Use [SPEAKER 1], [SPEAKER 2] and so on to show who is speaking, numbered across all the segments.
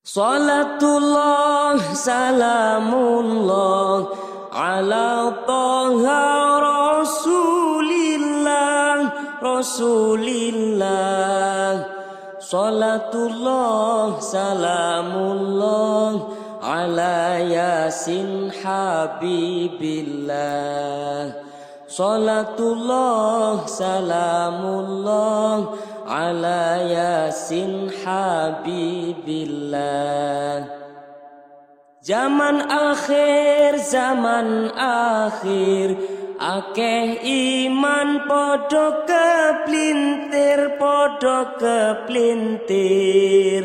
[SPEAKER 1] Salatullah salamullah ala toha rasulillah rasulillah Salatullah salamullah ala yasin habibillah Salatullah salamullah ala yasin habibillah Zaman akhir zaman akhir akeh iman podo keplintir podo keplintir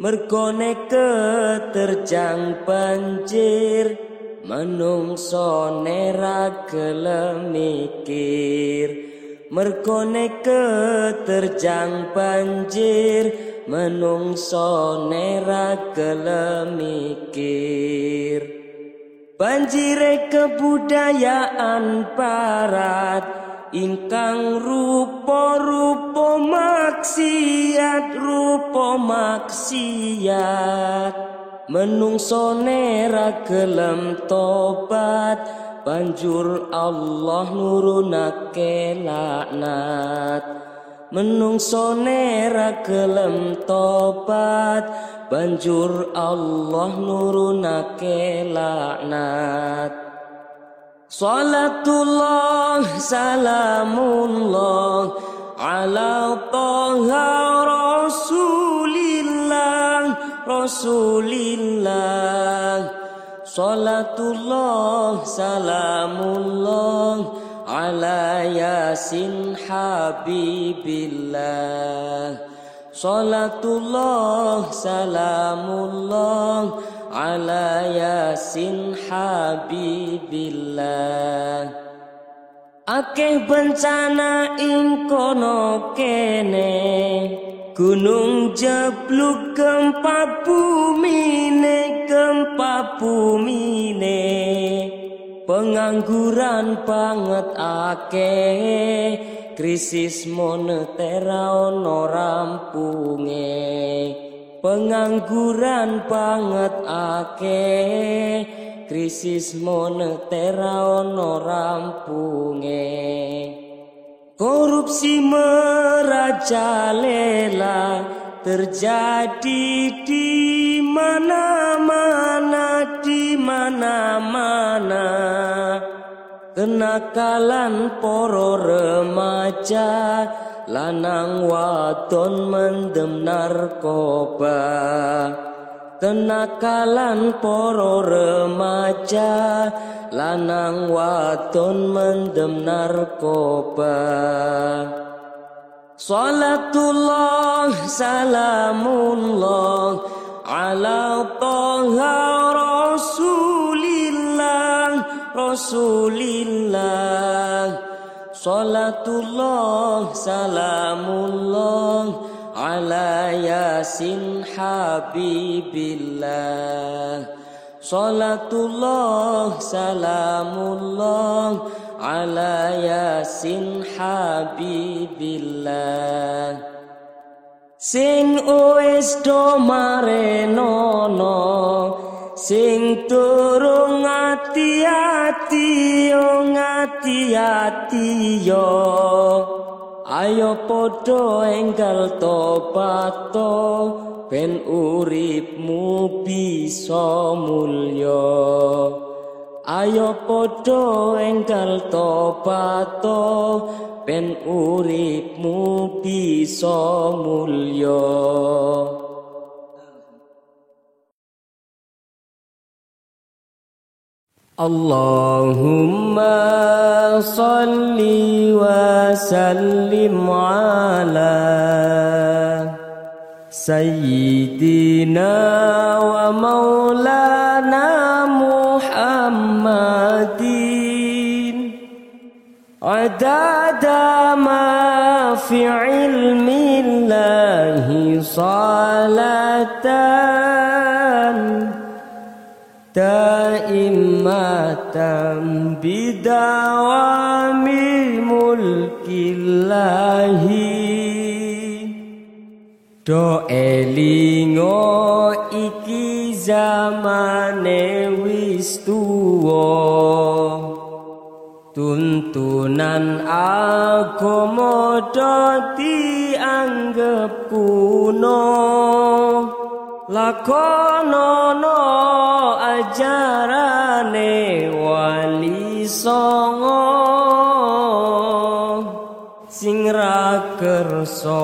[SPEAKER 1] mergone keterjang banjir menungso nera gelem mikir mergone keterjang banjir menungso nera gelemikir banjire kebudayaan barat ingkang rupa-rupa maksiat rupa maksiat. Menungso nera gelem tobat banjur Allah nurunake laknat. Menungso nera gelem tobat. Banjur Allah nurunake laknat. Salatullah salamullah ala toha rasulillah rasulillah Salatullah salamullah ala yasin habibillah. Salatullah salamullah ala yasin habibillah. Akeh bencana ing kono kene Gunung jebluk gempa bumi gempa bumi Pengangguran banget akeh. Krisis moneter ono rampunge. Pengangguran banget akeh. Krisis moneter ono rampunge Korupsi merajalela terjadi di mana-mana di mana-mana. Kenakalan poro remaja lanang wadon mendem narkoba kenakalan poro remaja lanang wadon mendem narkoba. Salatullah salamullah ala toha rasulillah rasulillah. Salatullah salamullah ala yasin habibillah Salatullah salamullah ala yasin habibillah Sing wis do marenono sing turung ati-ati yo ngati-ati yo Ayo podo enggal topato ben uripmu bisa mulya. Ayo podo enggal topato ben uripmu bisa mulya اللهم صل وسلم على سيدنا ومولانا محمد. عدد ما في علم الله صلاة. Daimatan bidawami mulkillahi. Do elingo iki zamane wis tuwa. Tuntunan agama dadi anggap kuno Lakonono ajarane wali songo. Sing ra kersa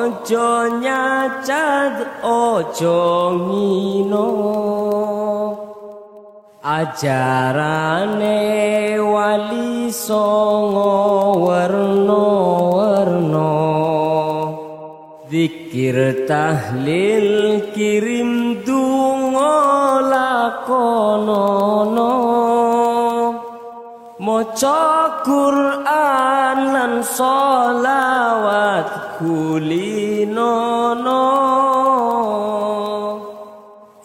[SPEAKER 1] aja nyacat aja ngino. Ajarane wali songo werna zikir tahlil kirim donga lakonono. Maca Quran lan sholawat kulinono.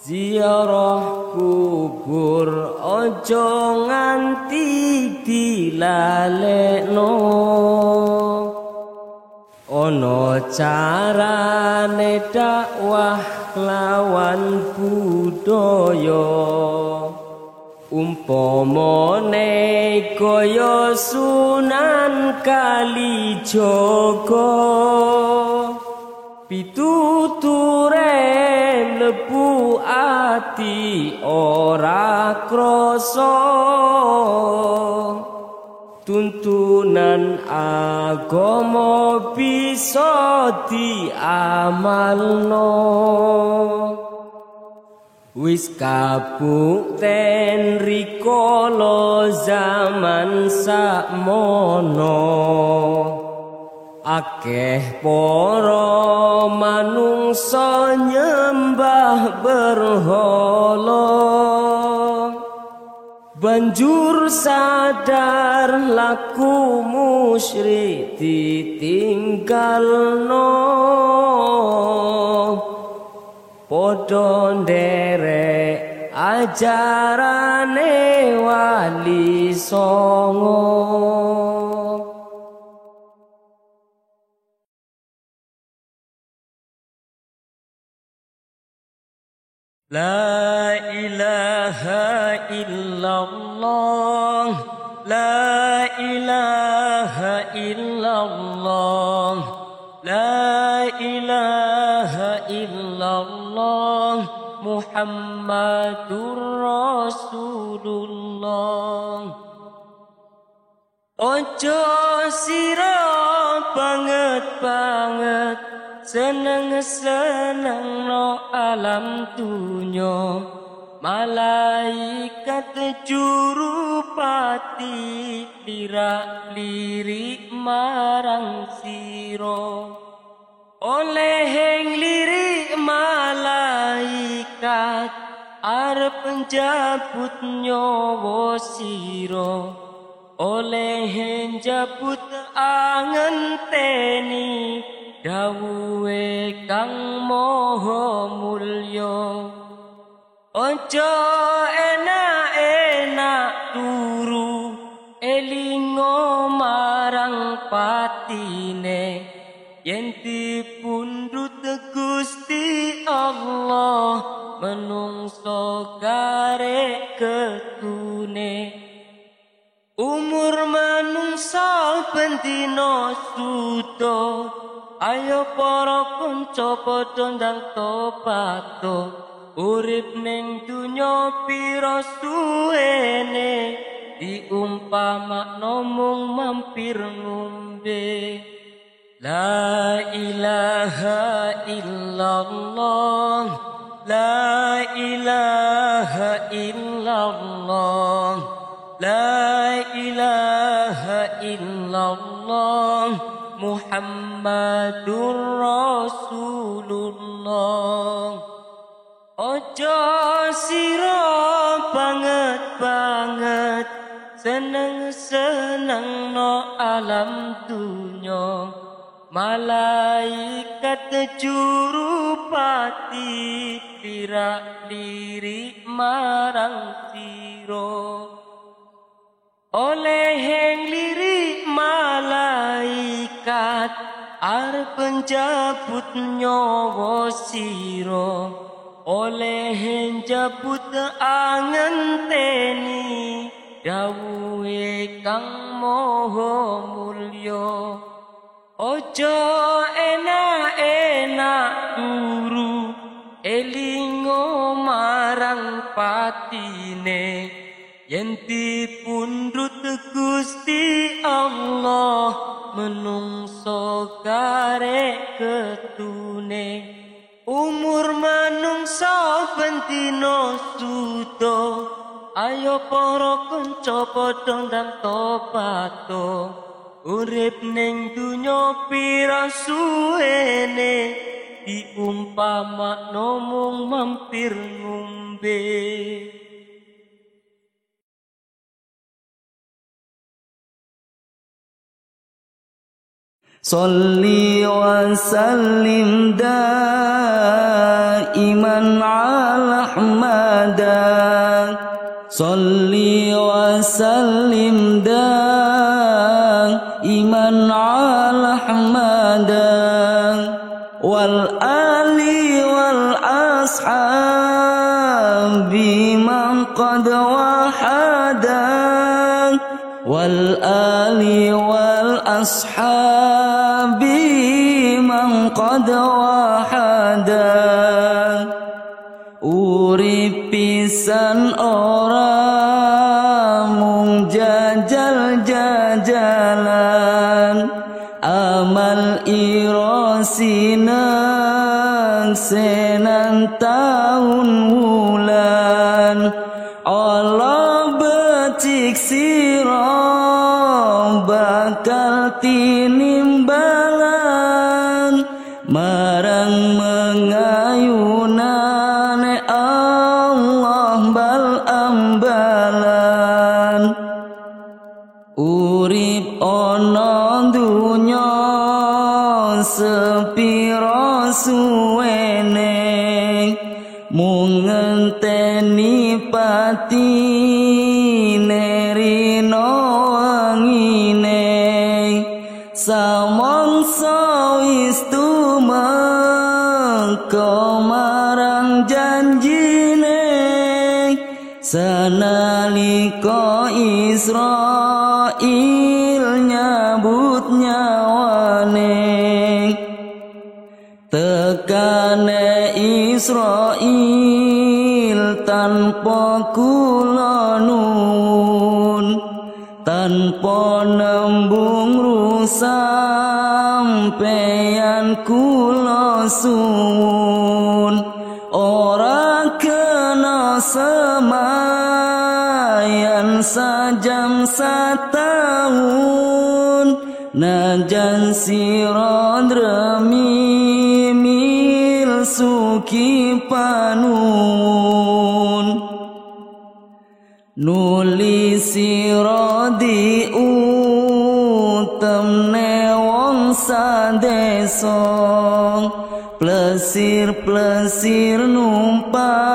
[SPEAKER 1] Ziarah kubur aja nganti dilalekno ana carane dakwah lawan budaya. Umpamane kaya sunan kali jogo pituture mlebu ati ora krasa tuntunan agama bisa diamalno. Wis kabukten rikala zaman sakmono. Akeh para manungsa nyembah berhala banjur sadar laku musyrik ditinggalno padha nderek ajarane wali songo لا إله إلا الله لا إله إلا الله لا إله إلا الله محمد رسول الله Ojo siro banget banget seneng seneng no alam dunya malaikat jurupati lirak lirik marang siro. Oleh lirik malaikat arep penjabut nyawa siro. Oleh njabut angen teni dawuhe kang maha mulya aja enak-enak turu elingo marang patine yen dipundhut Gusti Allah menungso karek ketune. Umur manungsa bendina sudo Ayo para kanca padha ndang topato Urip ning dunya pira suwene Diumpamakno mung mampir ngombe. La ilaha illallah La ilaha illallah Muhammadur Rasulullah. Ojo siro banget banget Seneng seneng no alam dunya. Malaikat jurupati Lirak lirik marang siro oleh yang lirik arep penjabut nyawa sira oleh njabut angenteni dawuhe kang moho mulya ojo enak-enak guru elingo marang patine yen dipundhut Gusti Allah menungso kare ketune. Umur manungsa bentino sudo ayo para kanca padha ndang topato. Urip ning donya pira suwene diumpama nomong mampir ngombe
[SPEAKER 2] صلي وسلم دائما على أحمد. صلي وسلم دائما على أحمد. والآل والأصحاب من قد وحد. والآل قد وحدا Urip pisan orang mung jajal jajalan amal irosinan senan tahun Israil nyabut nyawane. Tekane Israel tanpa kula nuwun tanpa nembung rusampeyan kula suwun sajam satahun najan sirodremi mil suki panun. Nulis sirodi utemne wong sadesa plesir-plesir numpak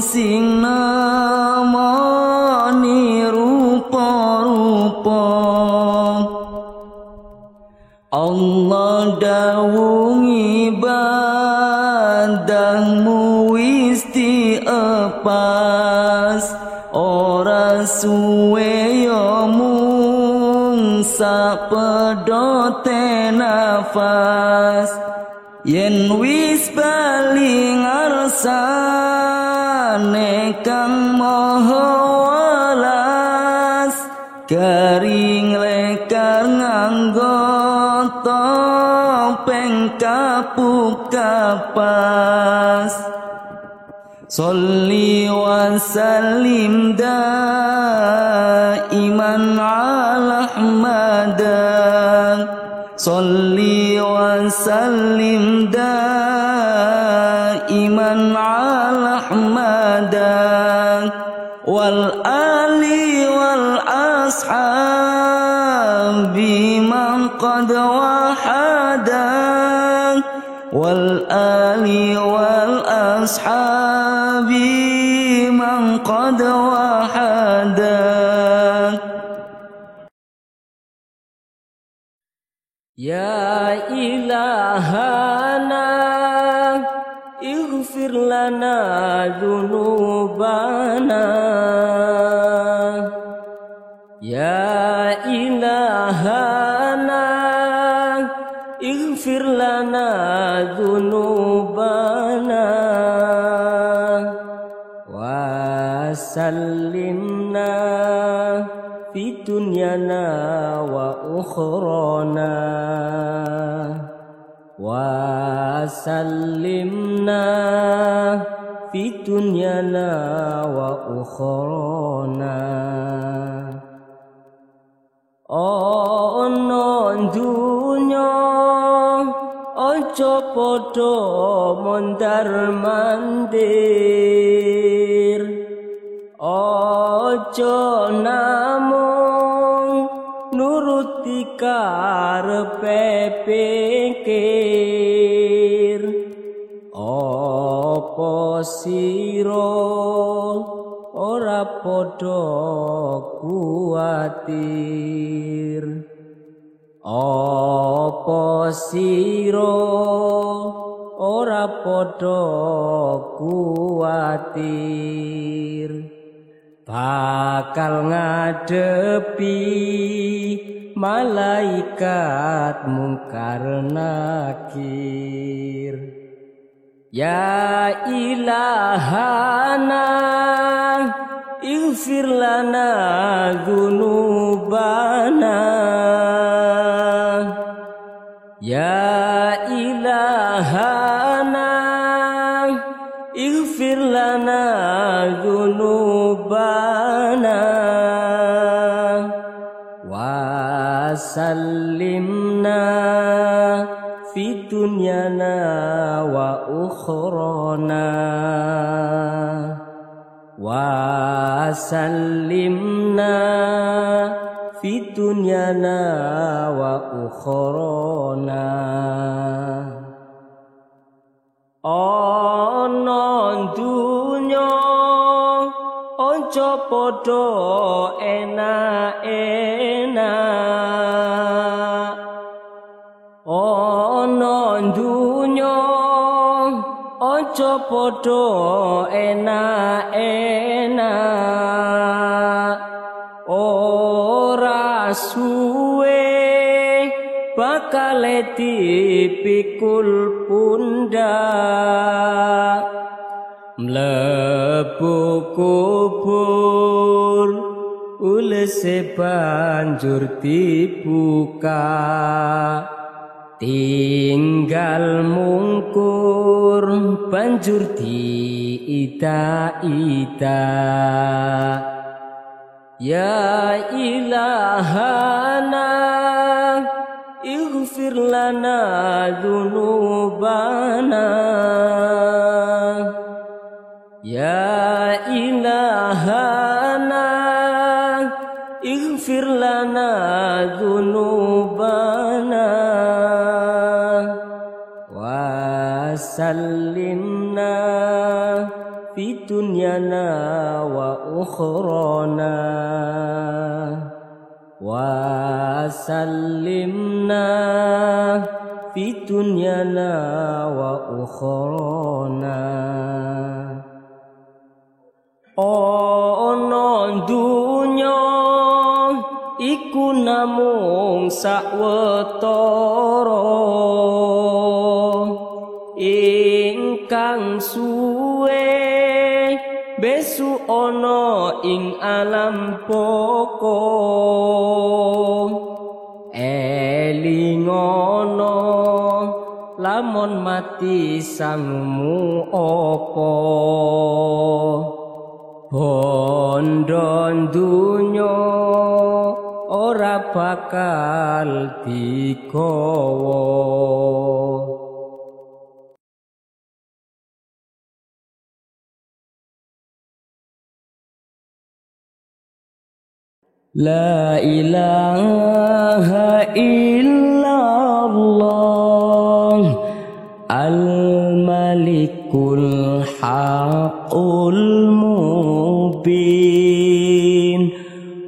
[SPEAKER 2] sing namani rupa-rupa Allah dawungi badangmu wis diepas ora suwe yo mung sapedote nafas yen wis kang maha welas garing lekar nganggo topeng kapuk kapas. Salli wa sallim daiman ala Ahmad Salli wa sallim daiman والأصحاب من قد وحدك
[SPEAKER 1] يا إلهنا اغفر لنا ذنوبنا. وسلمنا في دنيانا وأخرانا. وسلمنا في دنيانا وأخرانا. ana dunya aja padha mondar mandir aja namung nuruti karepe pikir apa sira ora padha kuatir? Apa sira ora padha kuatir bakal ngadepi malaikat mungkar nakir Ya ilahana ighfir lana dhunubana. Ya ilahana ighfir lana dhunubana Wa sallimna في دنيانا وأخرانا وسلمنا في دنيانا وأخرانا ana dunya aja padha enak-enak Aja padha enak-enak. Ora suwe bakal dipikul pundak mlebu kubur ulese banjur dibuka tinggal mungkur banjur diida-ida ya ilahana ighfir lana dhunubana. Ya ilahana ighfir lana dhunubana وسلمنا في دنيانا وأخرانا. وسلمنا في دنيانا وأخرانا. ana dunya iku namung sawetara ing alam poko elingono lamun mati sangmu apa? Bondo dunyo ora bakal digawa لا إله إلا الله الملك الحق المبين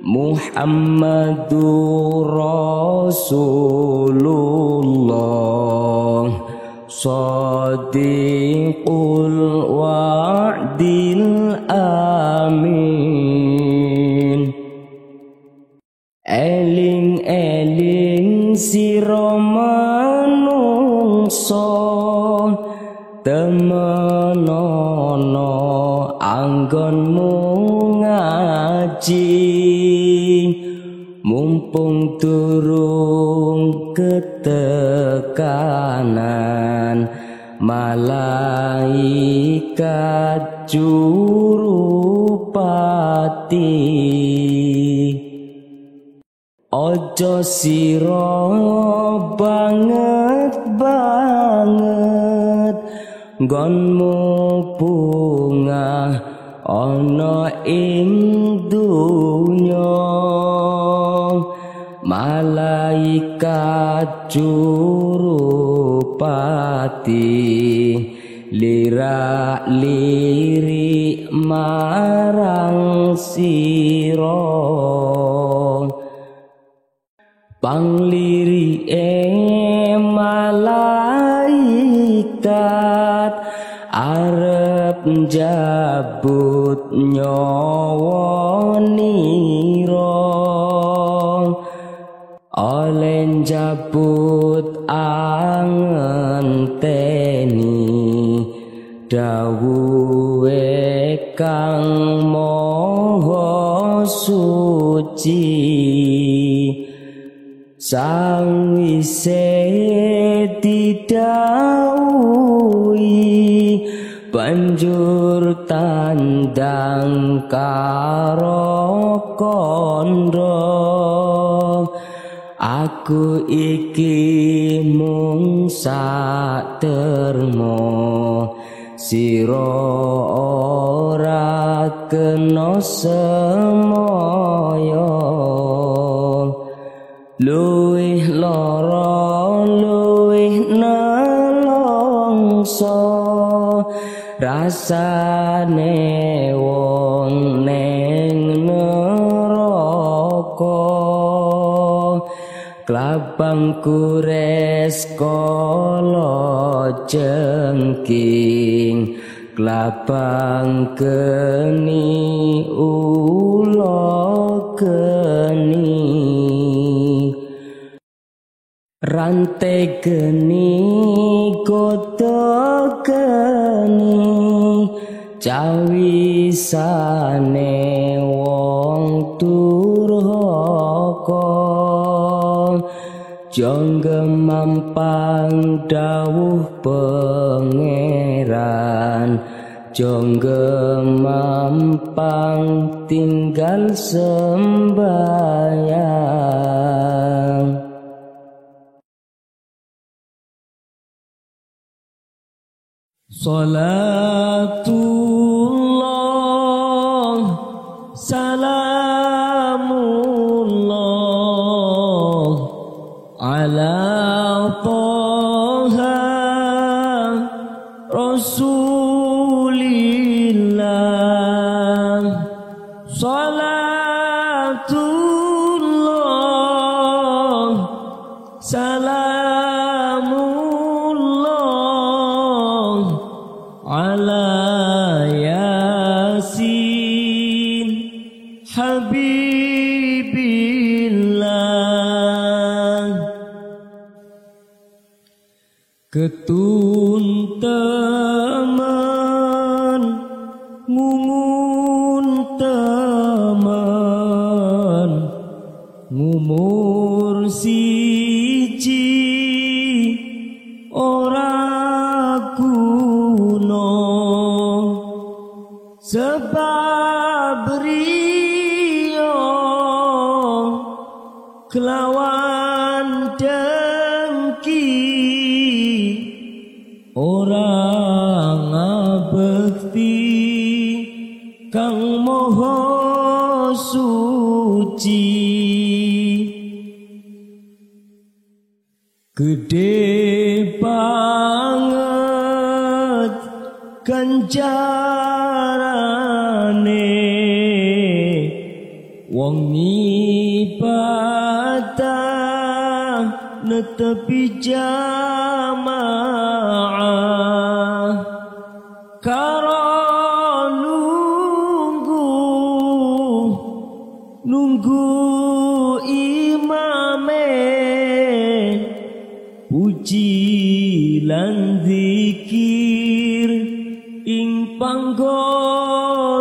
[SPEAKER 1] محمد رسول الله صديق sira manungsa temenono anggonmu ngaji. Mumpung turung ketekanan malaikat jurupati Ojo siro banget banget. Gonmu bunga ono ing dunya. Malaikat jurupati Lirak lirik marang siro arep jabut nyawa nira. Oleh jabut angenteni dawuhe kang moho suci. Sang wise didawuhi banjur tandang karo kondo aku iki mung sak termo sira ora kena semoyo. Luwih rasane wong neng neraka. Klabang kures kala jengking. Klabang keni ula keni Rantai geni koto geni cawisane wong turhaka jonggem mampang dawuh pangeran. Jonggem mampang tinggal sembayang Salatullah gede banget ganjarane wong ibadah netepi jamaah panggonane.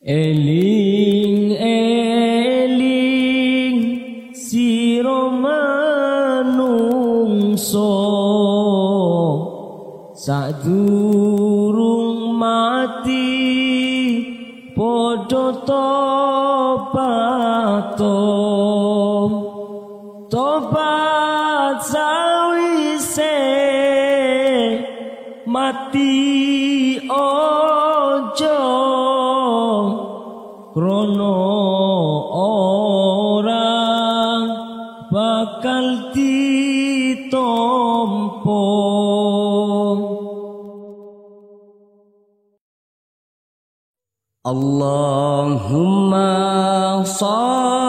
[SPEAKER 1] Eling eling sira manungso sadurung mati padha tobat mati ojo krono ora bakal ditompo Allahumma salli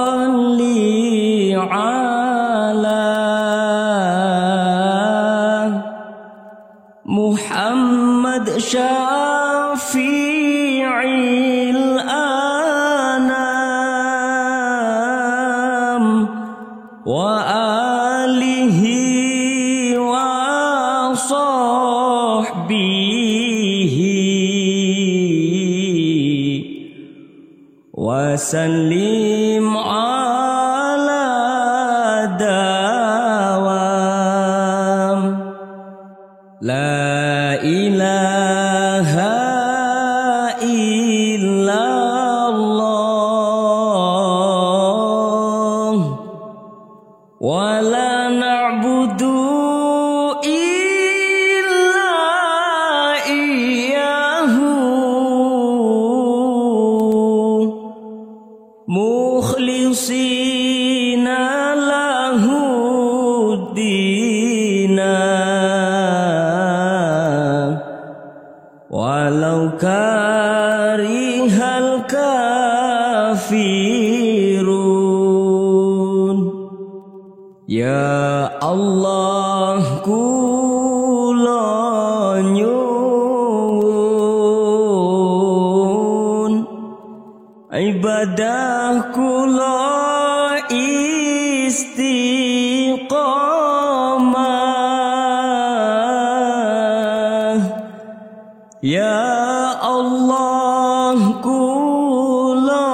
[SPEAKER 1] وسلم ibadah kula istiqamah. Ya Allah kula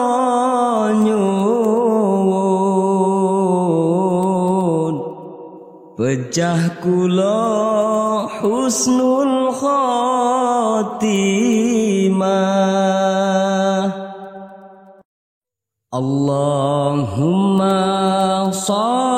[SPEAKER 1] nyuwun. Pecah kula husnul khatimah اللهم صل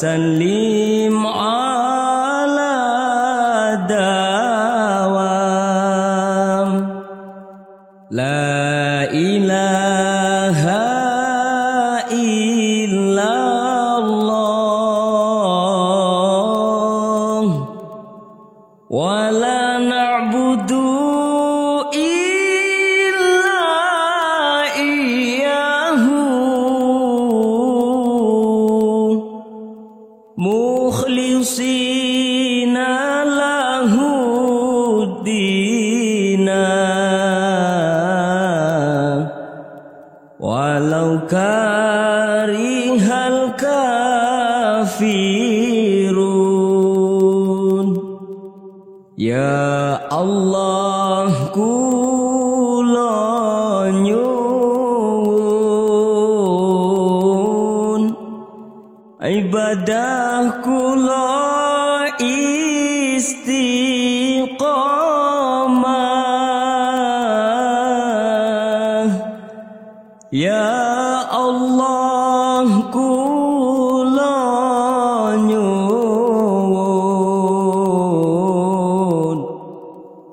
[SPEAKER 1] أحسن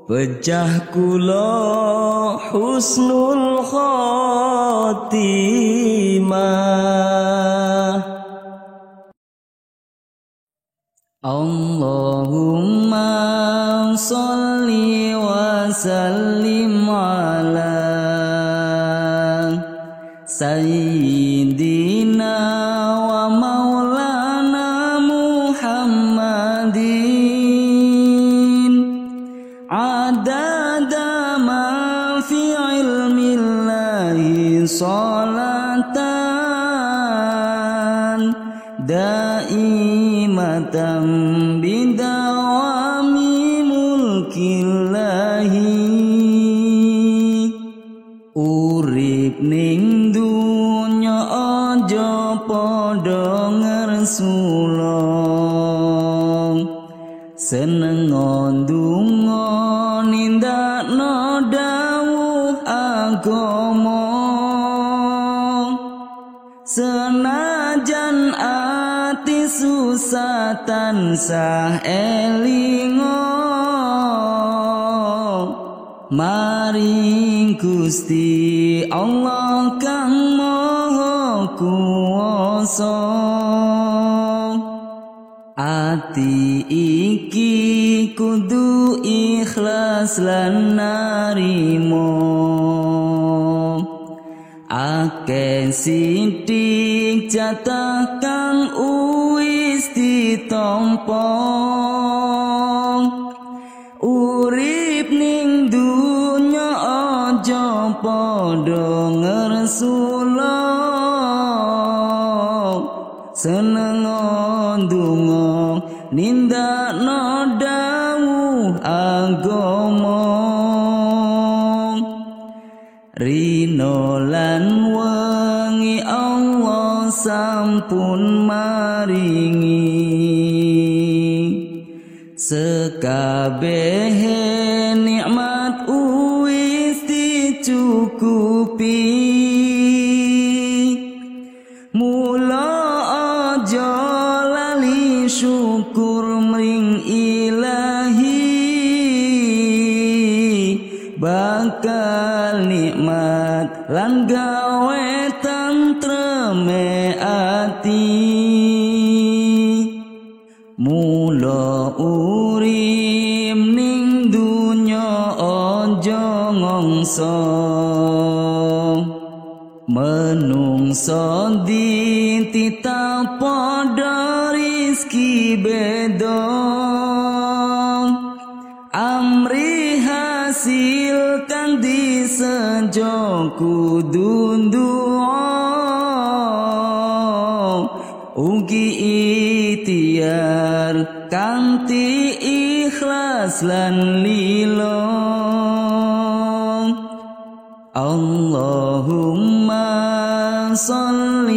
[SPEAKER 1] Pecah kula husnul khatimah.
[SPEAKER 2] Allahumma salli wa sallim ala Sayyidina Song. Tansah elingo Maring Gusti Allah kang Maha Kuwasa. Ati iki kudu ikhlas lan narimo Akeh sidik jatah kang ditampa Urip ning dunya aja padha ngersula Seneng ndonga nindakno dawuh agama. Rino lan wengi Allah sampun maringi Sekabehe nikmat uwis dicukupi. Mula aja lali syukur mring ilahi. Bakal nikmat lan gawe ngongso Menungso dititah pada rizki beda. Amri hasil kang disejo kudu Ugi ikhtiar kanti ikhlas lan lilo فصل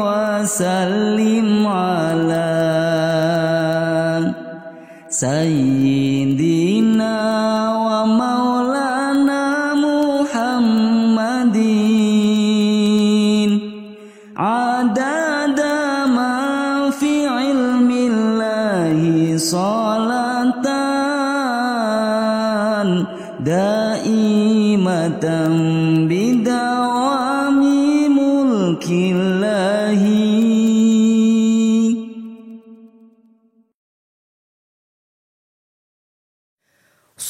[SPEAKER 2] وسلم على سيدنا ومولانا محمد عدد ما في علم الله صلاة دائمة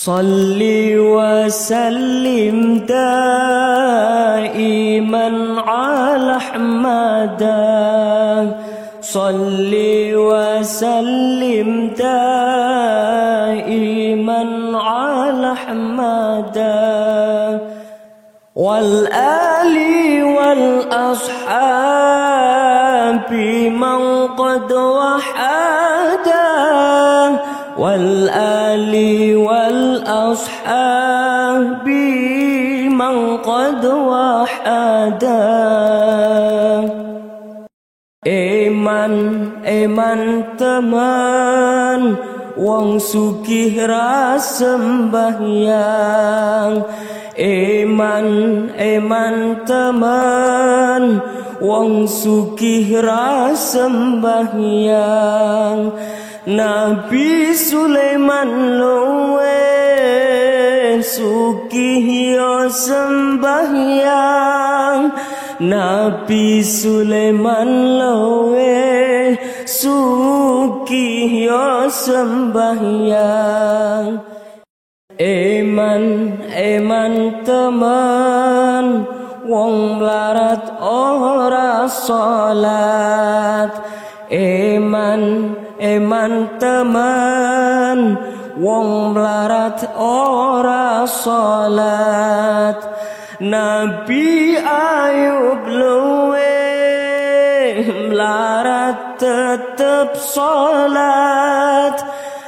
[SPEAKER 1] صل وسلم دائما على أحمد. صل وسلم دائما على أحمد. والآل والأصحاب من قد وحدا والآل والأصحاب من قد وحدا Iman, iman teman wong sugih ra sembahyang Eman, eman teman Wong sugih ra sembahyang Nabi Sulaiman luwe Sugih yo sembahyang. Nabi Sulaiman luwe Sugih yo sembahyang. Eman, eman teman Wong melarat ora salat. Eman, eman teman Wong melarat ora salat. Nabi Ayub luwe melarat tetep salat.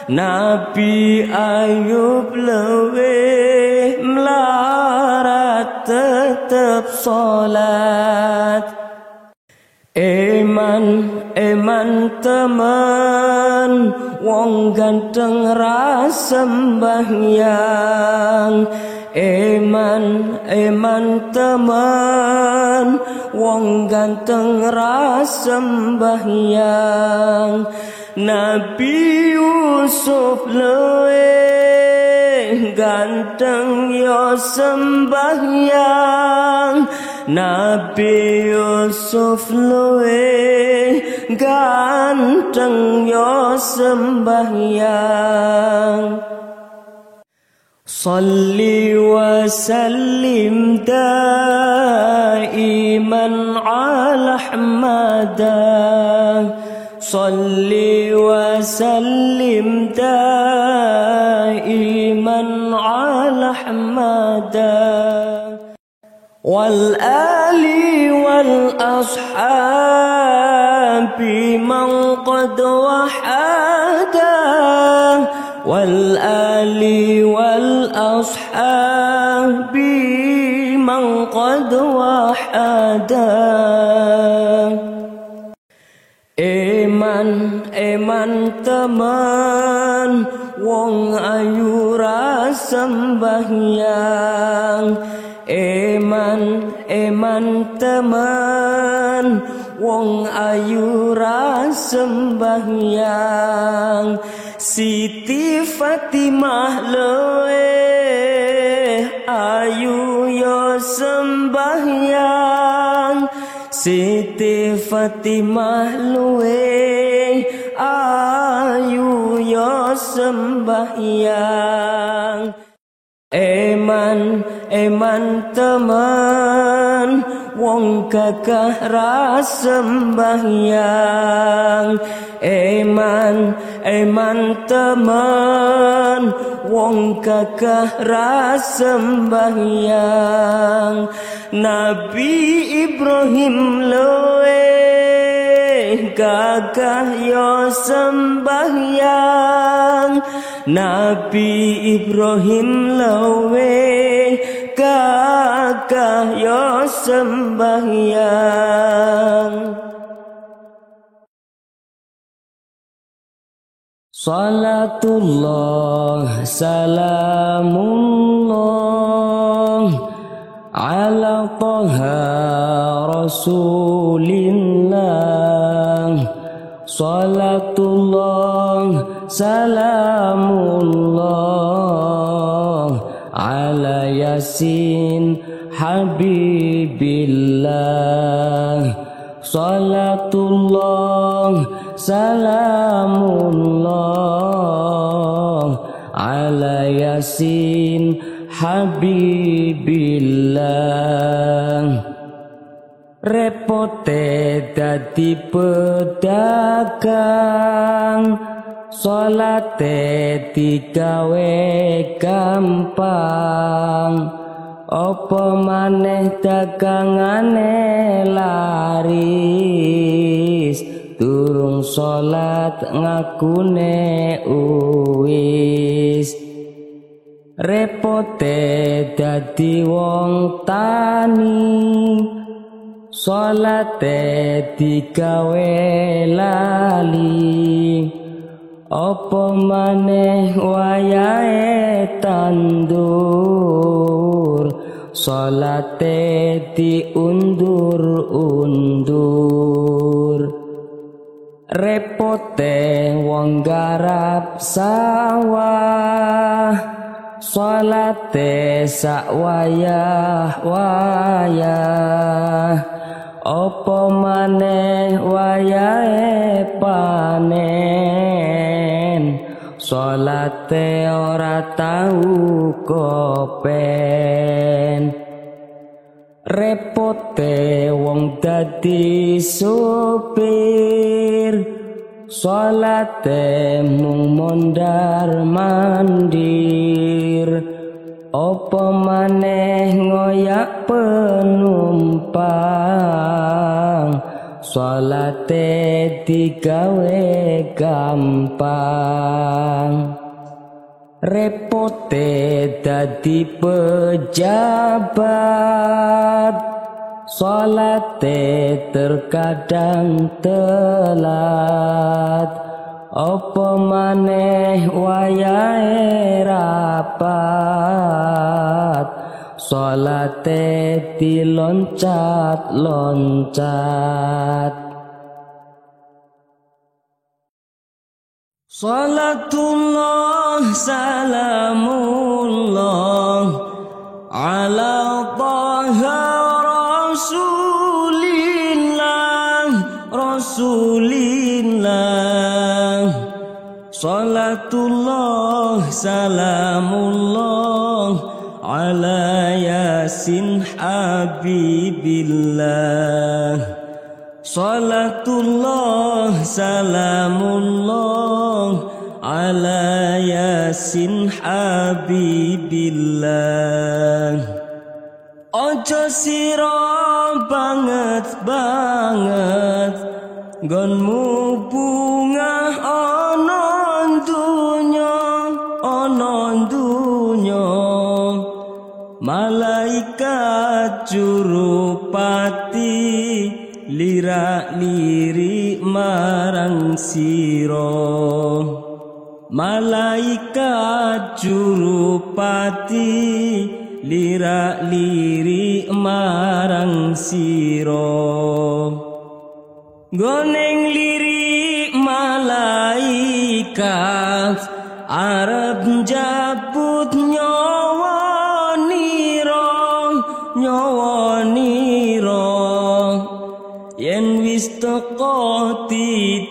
[SPEAKER 1] Nabi Ayub lebih melarat tetap solat Eman, eman teman Wong ganteng rasembahyang Eman, eman teman Wong ganteng rasembahyang Nabi Yusuf lewe ganteng yo sembahyang Nabi Yusuf lewe ganteng yo sembahyang Salli wa sallim daiman ala Ahmadah صل وسلم دائما على احمد والآل والأصحاب من قد وحدا والآل والأصحاب من قد وحدا Eman, eman teman Wong ayu sembahyang Eman, eman teman Wong ayu sembahyang. Siti Fatimah loe Ayu yo sembahyang. Siti Fatimah luwe ayu yo sembahyang Eman, eman teman Wong kakah sembahyang. Eman, eman teman Wong kakah sembahyang. Nabi Ibrahim loe gagah yo sembahyang Nabi Ibrahim lawe kakah yo sembahyang. Salatullah salamullah ala toha rasulillah. Salatullah salam Yasin Habibillah. Salatullah Salamullah Ala Yasin Habibillah. Repote dati pedagang. Salate digawe gampang. Apa maneh dagangane laris? Durung salat ngakune uwis. Repote dadi wong tani. Salate digawe lali Apa maneh wayahe tandur? Salate diundur-undur. Repote wong garap sawah. Salate sak wayah wayah apa maneh wayahe panen salate ora tau kopen. Repote wong dadi supir salate mung mondar mandir. Apa maneh ngoyak penumpang salate digawe gampang. Repote dadi pejabat. Salate terkadang telat. Apa maneh wayahe rapat salate diloncat-loncat. Salatullah salamullah ala taha rasulillah rasulillah. Salatullah salamullah ala Yasin Habibillah. Salatullah Salamullah Ala Yasin Habibillah. Ojo siro banget banget. Gonmu lirik marang sira. Malaikat jurupati lirak lirik marang sira. Goneng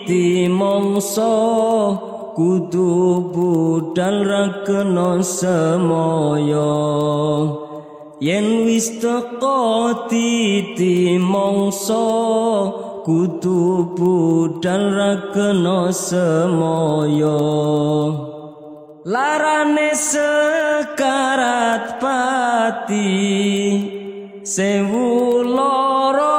[SPEAKER 1] titi mongso kudu budal ra kena semoyo. Yen wis teko titi mongso kudu budal ra kena semoyo. Larane sekarat pati sewu loro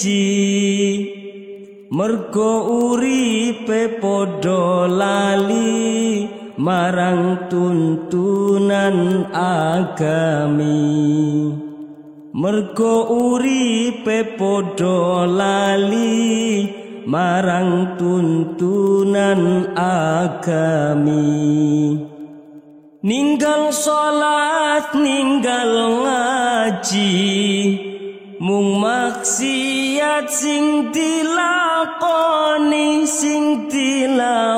[SPEAKER 1] siji mergo uripe padha lali marang tuntunan agami. Mergo uripe padha lali marang tuntunan agami. Ninggal salat ninggal ngaji mung maksiat sing dilakoni sing dilakoni.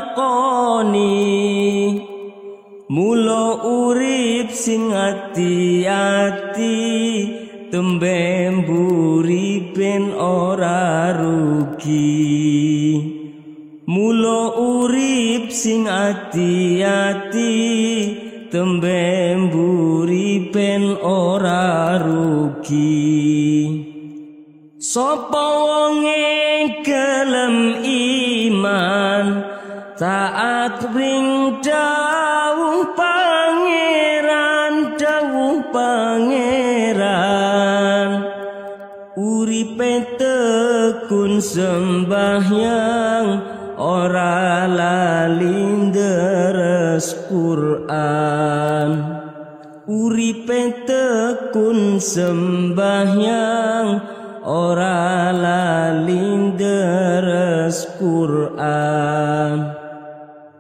[SPEAKER 1] Mulo urip sing ati-ati tembe ben ora rugi. Mulo urip sing ati-ati tembe ben ora rugi sapa wonge gelem iman? Taat ring dawuh pangeran dawuh pangeran. Uripe tekun sembahyang ora lali deres Quran. Uripe tekun sembahyang ora lali deres Quran.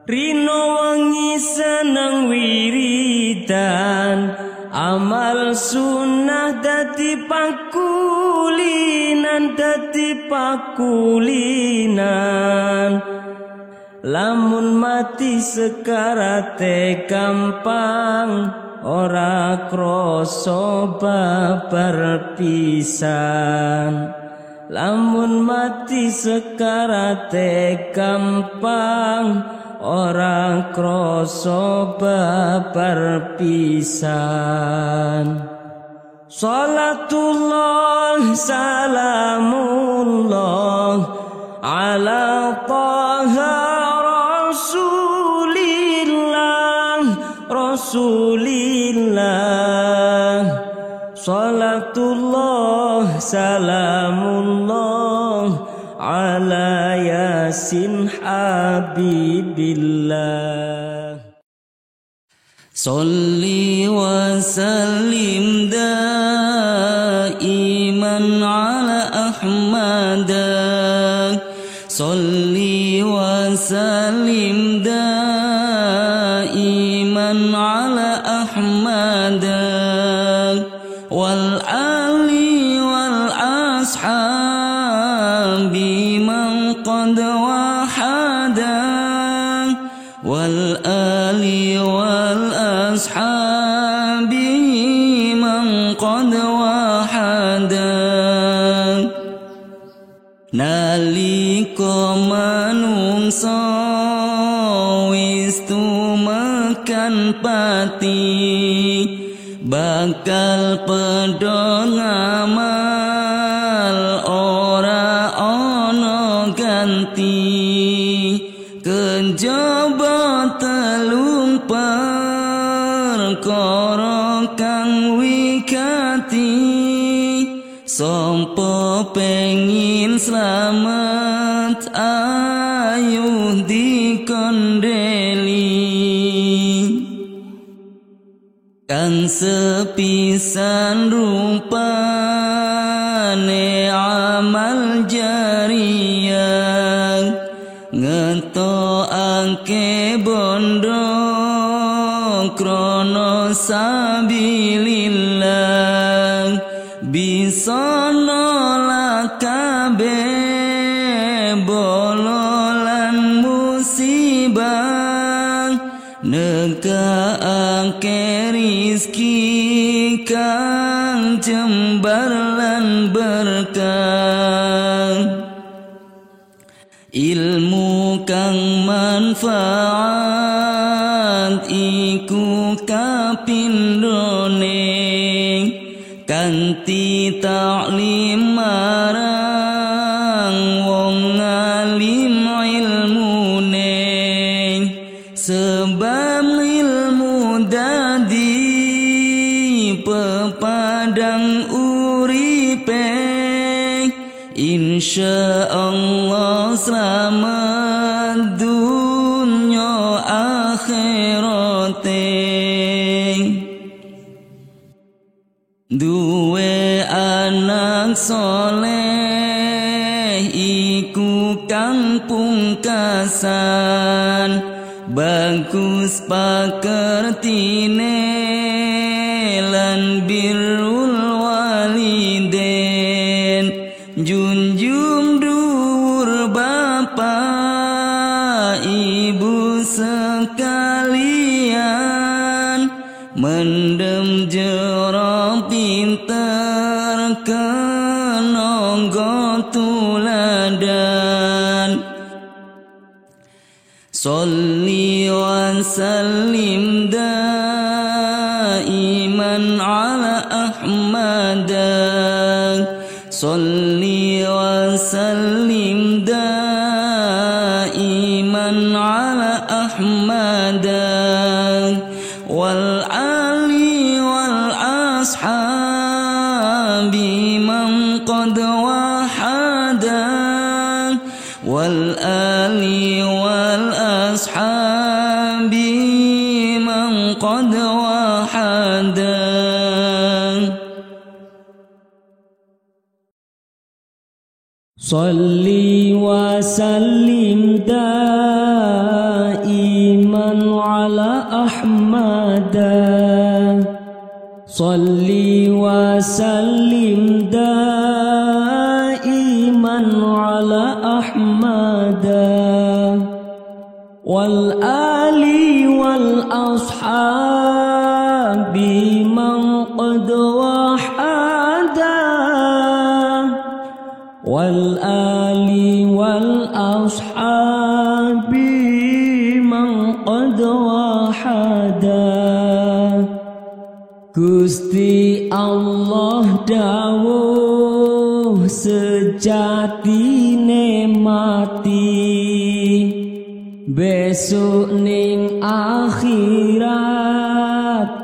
[SPEAKER 1] Rino wengi seneng wiridan. Amal sunnah dadi pakulinan dadi pakulinan. Lamun mati sekarate gampang ora kroso babar pisan. Lamun mati sekarate gampang ora kroso babar pisan. Salatullah salamullah ala taha rasulillah rasulillah
[SPEAKER 2] صلاة الله سلام الله على ياسين حبيب الله صلي وسلم دائما والآلي والأصحاب من قد وحدا والآلي والأصحاب من قد وحدا ناليك manungsa wis tumekan pa bakal pedong amal ora ono ganti. Kenjaba telung perkara kang wikati Sompo pengin selamat sepisan rupa amal jariah. Ngeto angke bondo krono sabi kang jembar lan berkah. Ilmu kang manfaat iku kapindone. Kanthi taklim Insya Allah selamat dunia akhirate. Duwe anak soleh iku kang pungkasan. Bagus pakertine lan birrul وسلم دائما على أحمد. صلي وسلم
[SPEAKER 1] صلي وسلم دائما على أحمد. صلي وسلم دائما على أحمد. والآل dawuh sejatine mati. Besok ning akhirat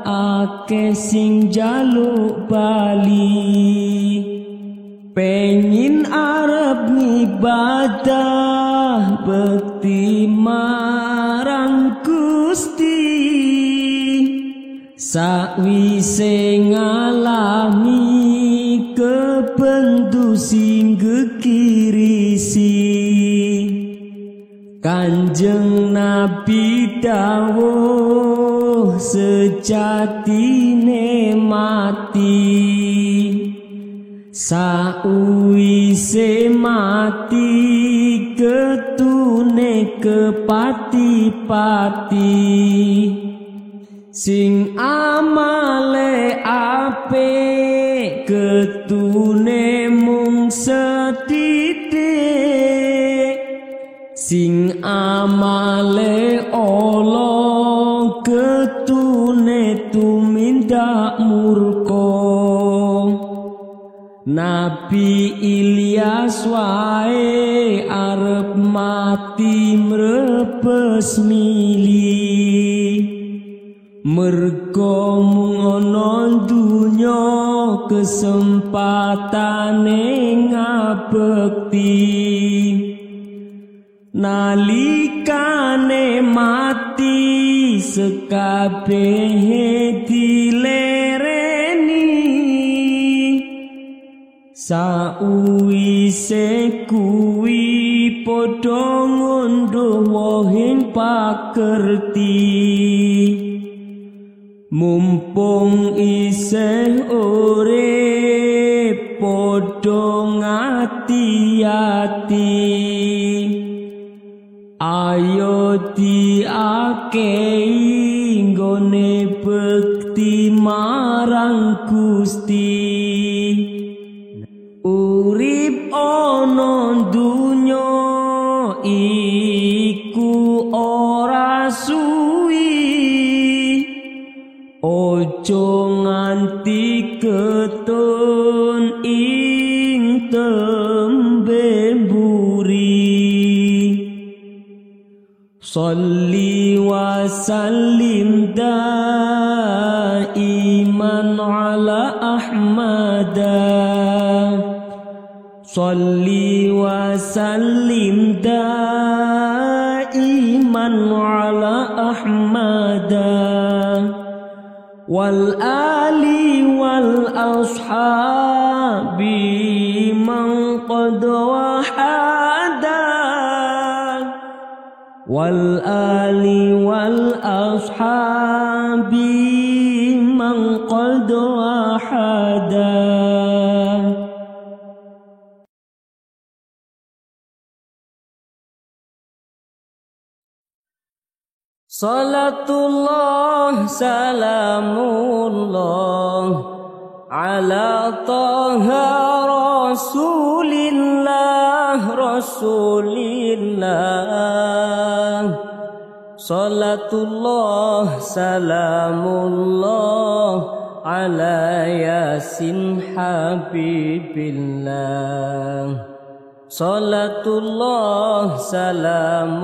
[SPEAKER 1] ake sing jaluk bali. Pengin arep ngibadah bekti marang Gusti. Sakwise ngalami kebendu sing gekirisi. Kanjeng Nabi dawuh sejatine mati. Sakwise mati ketune kepati-pati. Sing amale ape ketune mung setitik sing amale olo ketune tumindak murko Nabi Ilyas wae arep mati mrebes milih Mergo ngono dunya kesempatane ngabekti. Nalikane mati sekabehe dilereni. Sauwise kuwi padha ngunduh wohing pakerti mumpung isih urip padha ngati-ati. Ayo diakei nggone bekti marang Gusti Ojo nganti ketun ing tembe buri Salli wa sallim daiman ala Ahmada. Salli wa sallim daiman ala Ahmada والآل والأصحاب من قد وحدا والآل والأصحاب Salatullah salamullah ala taha rasulillah rasulillah Salatullah salamullah ala yasin habibillah Salatullah salamullah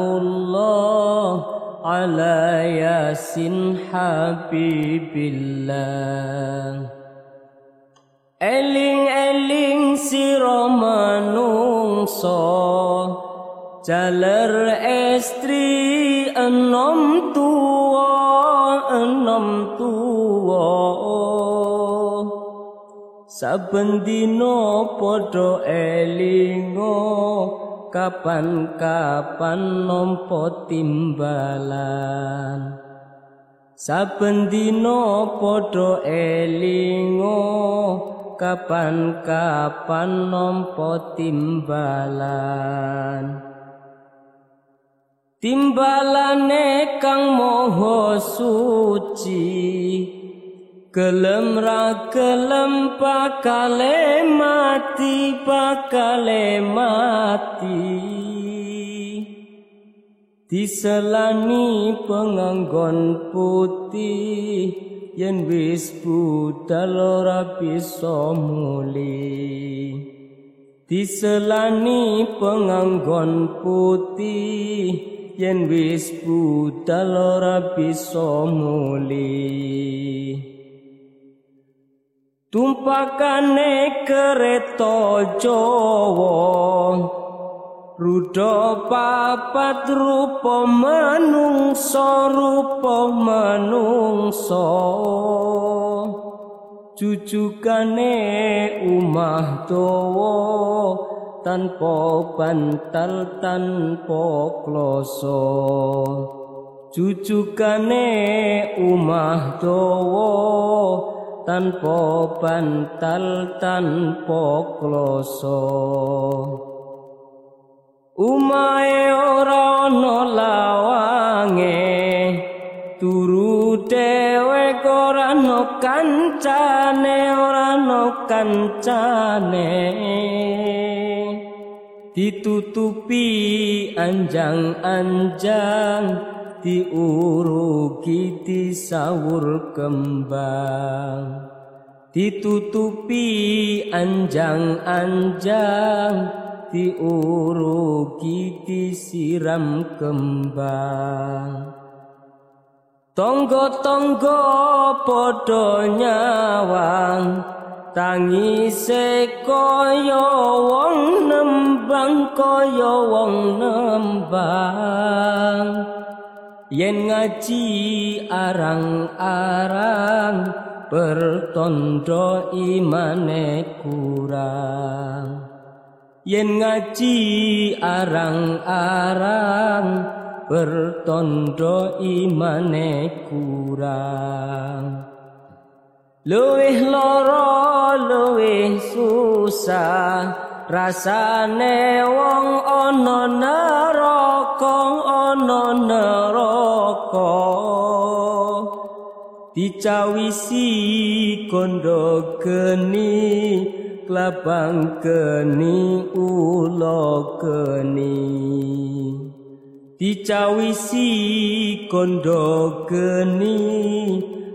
[SPEAKER 1] ala yasin habibillah Eling eling sira manungsa jaler estri enom tuwa enom tuwa saben dina padha elingo kapan-kapan nampa timbalan. Saben dina padha elingo kapan-kapan nampa timbalan. Timbalane kang moho suci gelem ra gelem bakale mati bakale mati. Diselani penganggon putih yen wis budal ora bisa muli. Diselani penganggon putih yen wis budal ora bisa muli tumpakane kereta Jawa. Rudo papat rupa manungsa rupa manungsa Jujukane umah dawa tanpa bantal tanpa kloso jujukane umah dawa tanpa bantal tanpa kloso umahe ora ana lawange turu dhewe ora ana kancane ora ana kancane. Ditutupi anjang-anjang diurugi disawur kembang. Ditutupi anjang-anjang diurugi disiram kembang. Tonggo-tonggo padha nyawang tangise kaya wong nembang kaya wong nembang yen ngaji arang-arang bertondo imane kurang. Yen ngaji arang-arang bertondo imane kurang. Luwih lara luwih susah rasane wong ana neraka ana neraka. Dicawisi kondo geni klabang geni ula geni. Dicawisi kondo geni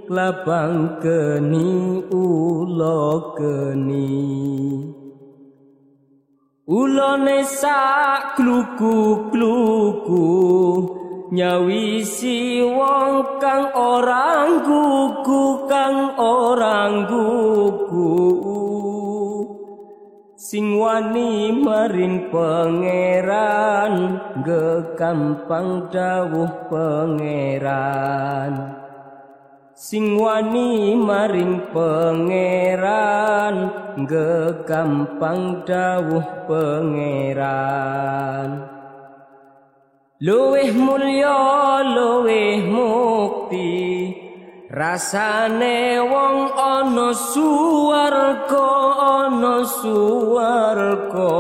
[SPEAKER 1] klabang geni ula geni ulane sak kluku-kluku nyawisi wong kang orang gugu kang orang gugu. Sing wani maring pangeran gekampang dawuh pangeran sing wani maring pangeran gekampang dawuh pangeran. Luwih mulya luwih mukti rasane wong ana suwarga ana suwarga.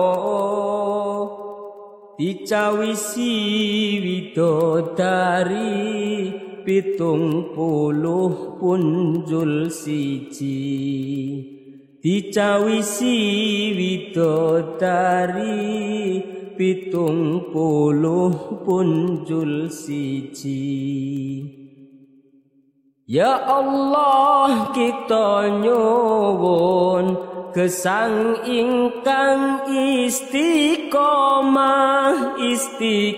[SPEAKER 1] Dicawisi widodari pitung puluh punjul siji. Dicawisi widodari pitung puluh punjul siji. Ya Allah kita nyuwun gesang ingkang istiqomah istiqomah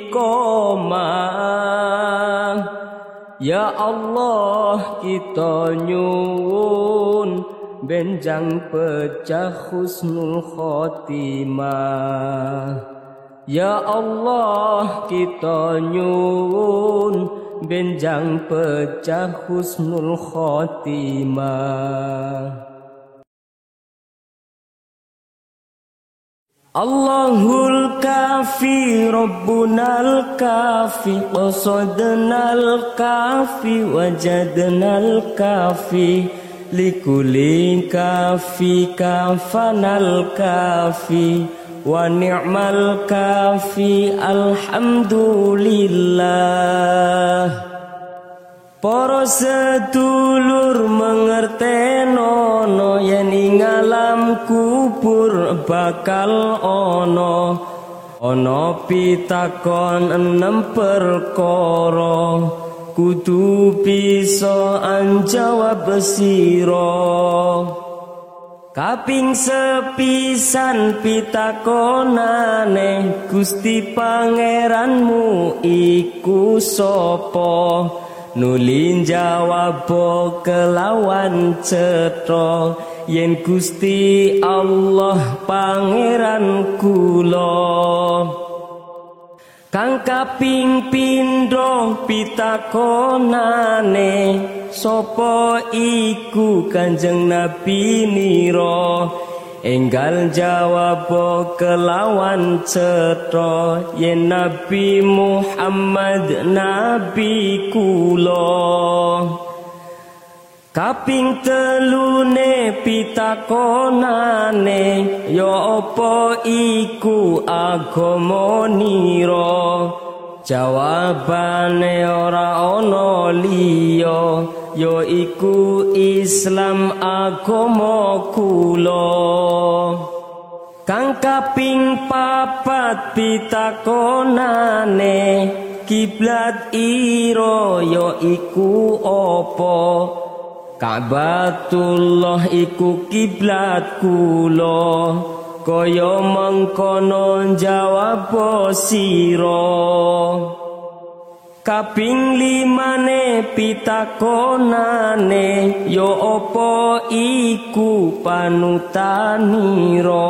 [SPEAKER 1] Ya Allah kita nyuwun benjang pecah husnul khotimah. Ya Allah kita nyuwun benjang pecah husnul khotimah الله الكافي ربنا الكافي قصدنا الكافي وجدنا الكافي لكل كافي كافنا الكافي ونعم الكافي الحمد لله Para sedulur mengertenono yen ing alam kubur bakal ana. Ana pitakon enem perkara kudu bisa anjawab sira. Kaping sepisan pitakonane Gusti pangeranmu iku sapa nulin jawab kelawan cetha. Yen Gusti Allah pangeran kula. Kang kaping pindho pitakonane sapa iku Kanjeng Nabi nira Enggal jawab kelawan cetha yen Nabi Muhammad nabi kula. Kaping telune pitakonane ya apa iku agama nira? Jawabane ora ana liya ya iku Islam agama kula. Kang kaping papat pitakonane kiblat ira ya iku apa? Ka'batullah iku kiblat kula. Kaya mengkono jawab sira Kaping limane pitakonane yo apa iku panutanira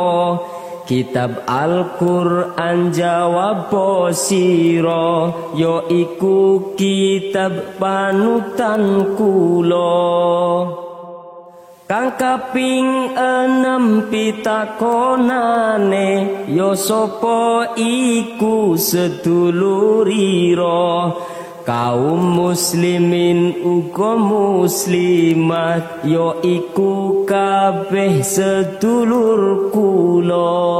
[SPEAKER 1] Kitab Al-Qur'an jawab sira yo iku kitab panutan kula Kang kaping enem pitakonane yo sapa iku sedulurira kaum muslimin uga muslimat yo iku kabeh sedulur kula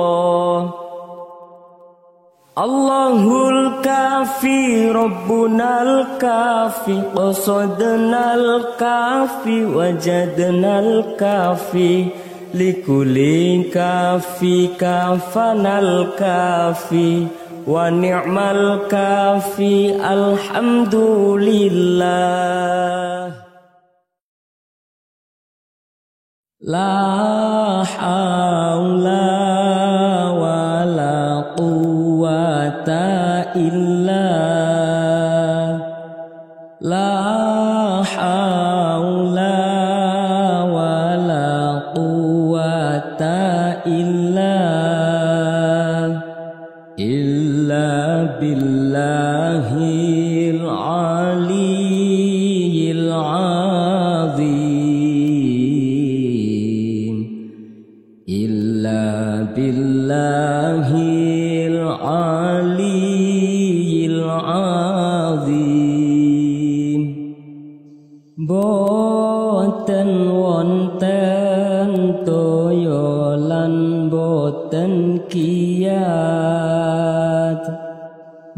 [SPEAKER 1] الله الكافي ربنا الكافي قصدنا الكافي وجدنا الكافي لكل كافي كافنا الكافي ونعم الكافي الحمد لله لا حول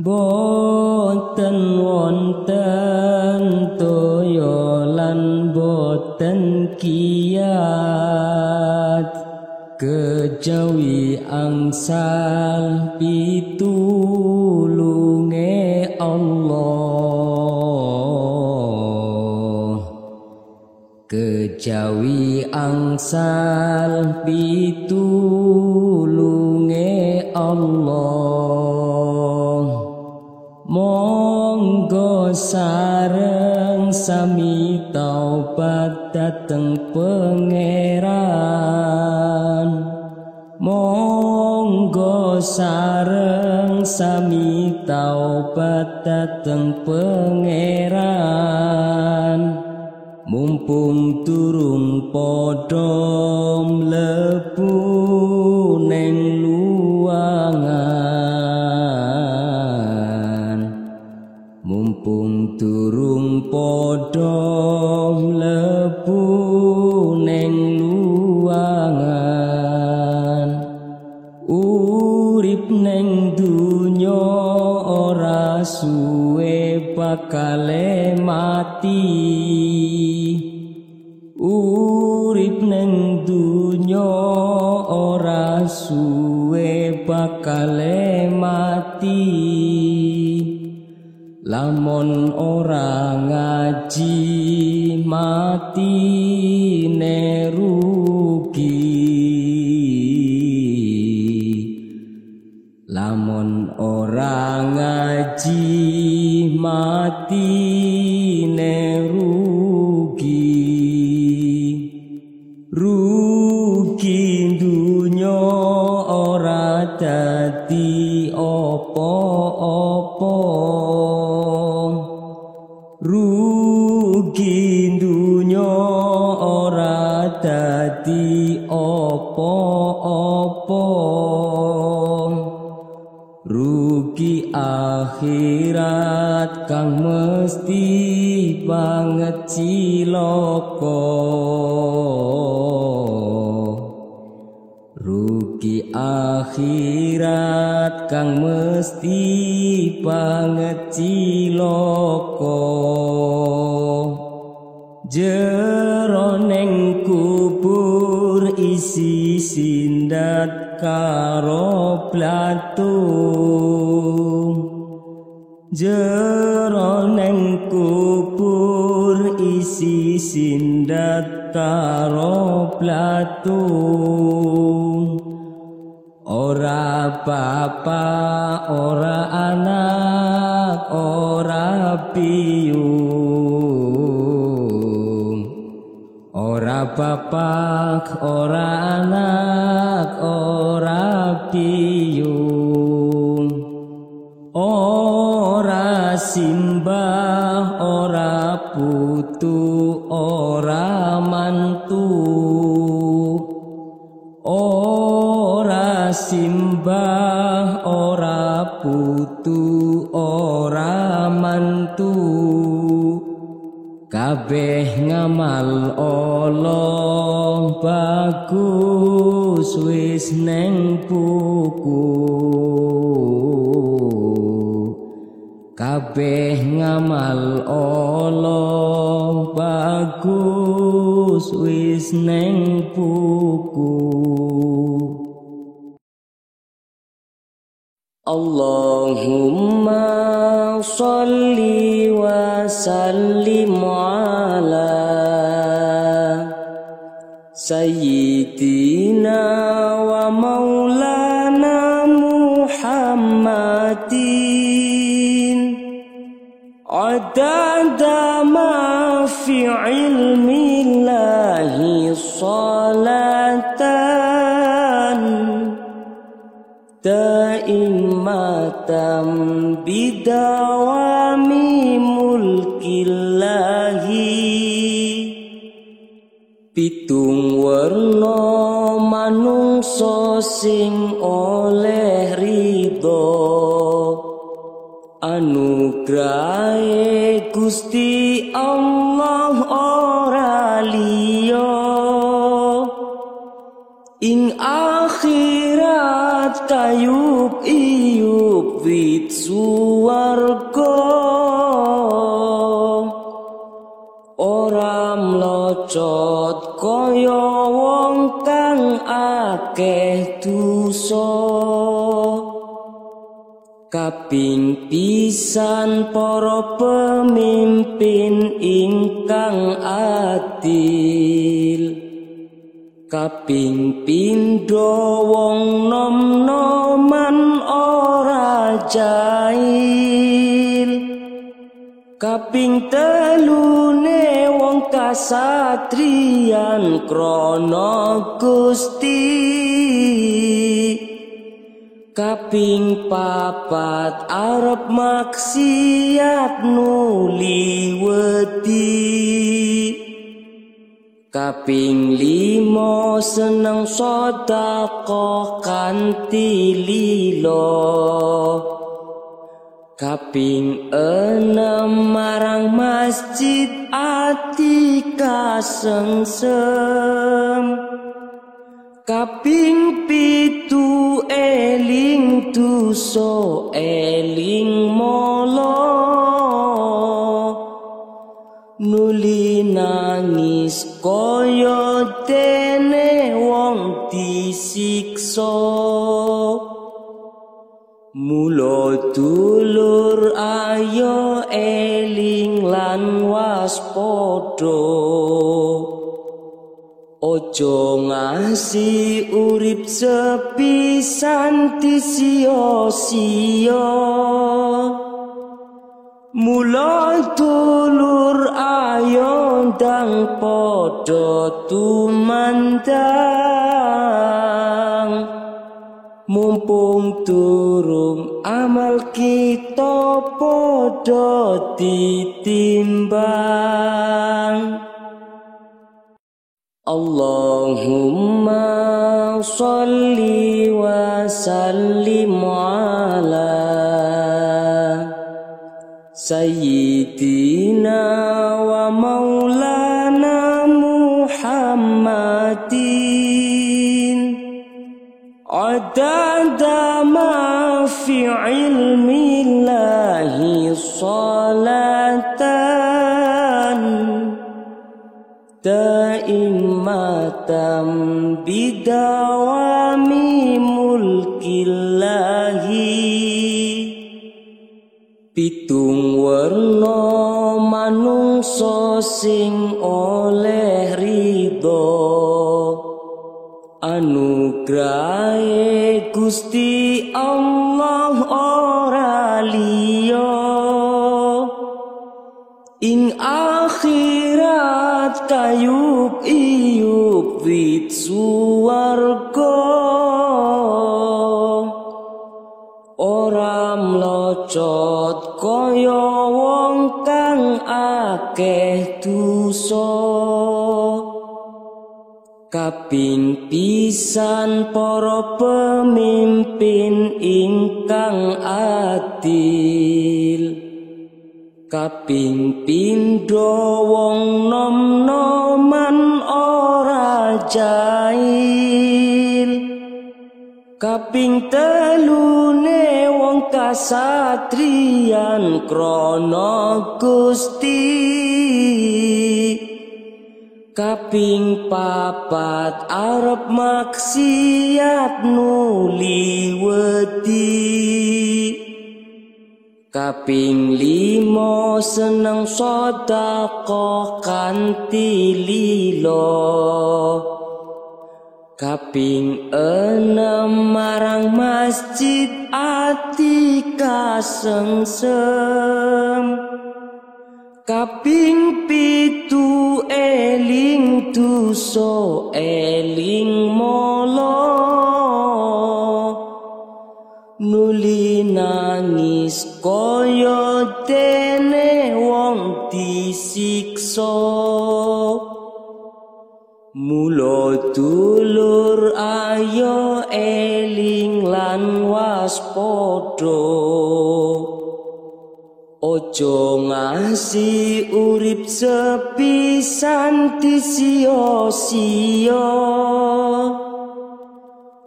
[SPEAKER 1] Boten wonten toya lan boten kiat. Kejawi angsal pitulunge Allah. Kejawi angsal pitulunge sareng sami taubat dateng pangeran. Monggo sareng sami taubat dateng pangeran. Mumpung turung podom ora putu ora mantu. Ora simbah ora putu ora mantu. Kabeh ngamal Allah bagus wis neng buku kabeh ngamal Allah bagus wis neng buku Allahumma salli wa sallim ala sayyidina عدد ما في علم الله صلاة دائمة بدوام ملك الله Pitung warna manungso sing oleh ridho anu anugrahe Gusti Allah ora liya. Ing akhirat kayub iyub wit suwarga. Ora mlocot kaya wong kang akeh dosa kaping pisan para pemimpin ingkang adil. Kaping pindho wong nom-noman ora jail kaping telune wong kasatriyan krana Gusti kaping papat arep maksiat nuli wedi. Kaping limo seneng sedekah kanthi lilo kaping enam marang masjid ati kasengsem kaping pitu eling dosa eling molo nuli nangis kaya dene wong disiksa. Mulo dulur ayo eling lan waspada Ojo ngasi urip sepisan sia-sia Mulo dulur ayo ndang padha tumandang. Mumpung durung amal kita padha ditimbang اللهم صل وسلم على سيدنا ومولانا محمد عدد ما في علم الله صلاة دائمة بدوام ملك الله Pitung werna manungsa sing oleh ridho anugrahe Gusti Allah Suwarga ora mlocot kaya wong kang akeh dosa. Kaping pisan para pemimpin ingkang adil. Kaping pindho wong nom-noman jail. Kaping telune wong kasatriyan krana Gusti. Kaping papat arep maksiat nuli wedi kaping limo seneng sedekah kanthi lilo kaping enam marang masjid ati kasengsem. Kaping pitu eling dosa eling molo nuli nangis kaya dene wong disiksa. Mulo dulur ayo eling lan waspada. Ojo ngasi urip sepisan sia-sia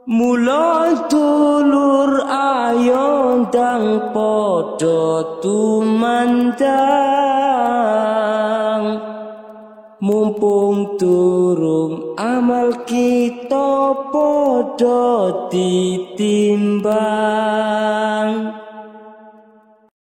[SPEAKER 1] Mula dulur ayo ndang padha tumandang. Mumpung durung amal kita padha ditimbang